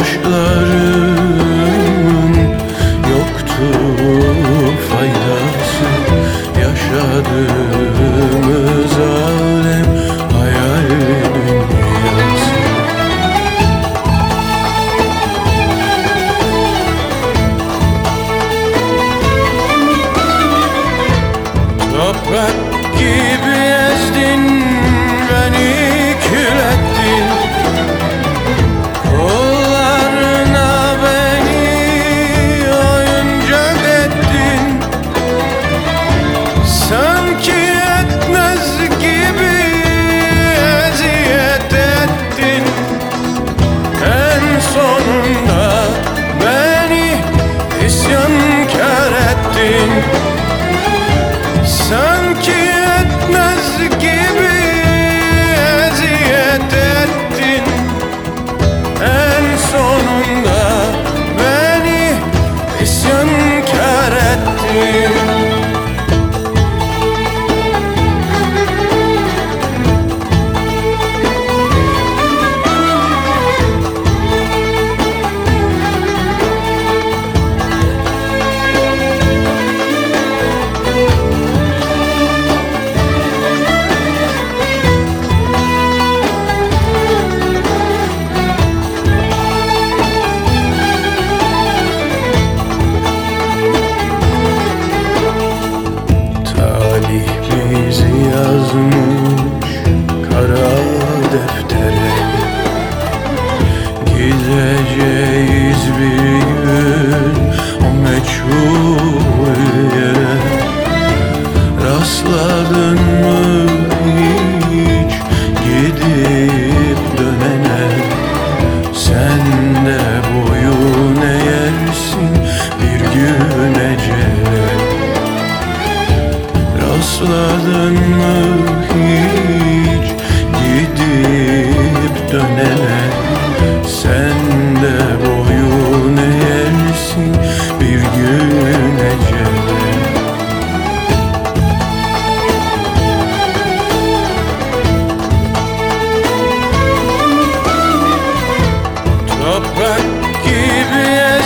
Gözyaşlarımın yoktu faydası Yaşadığımız Yeah. bizi yazmış kara deftere. Gideceğiz bir gün o meçhul yere. Rastladın mı hiç gidip dönene? Sen de boyun eğersin bir gün ecele. Rastladın mı hiç gidip dönene Sen de boyun eğersin bir gün ecele Toprak gibi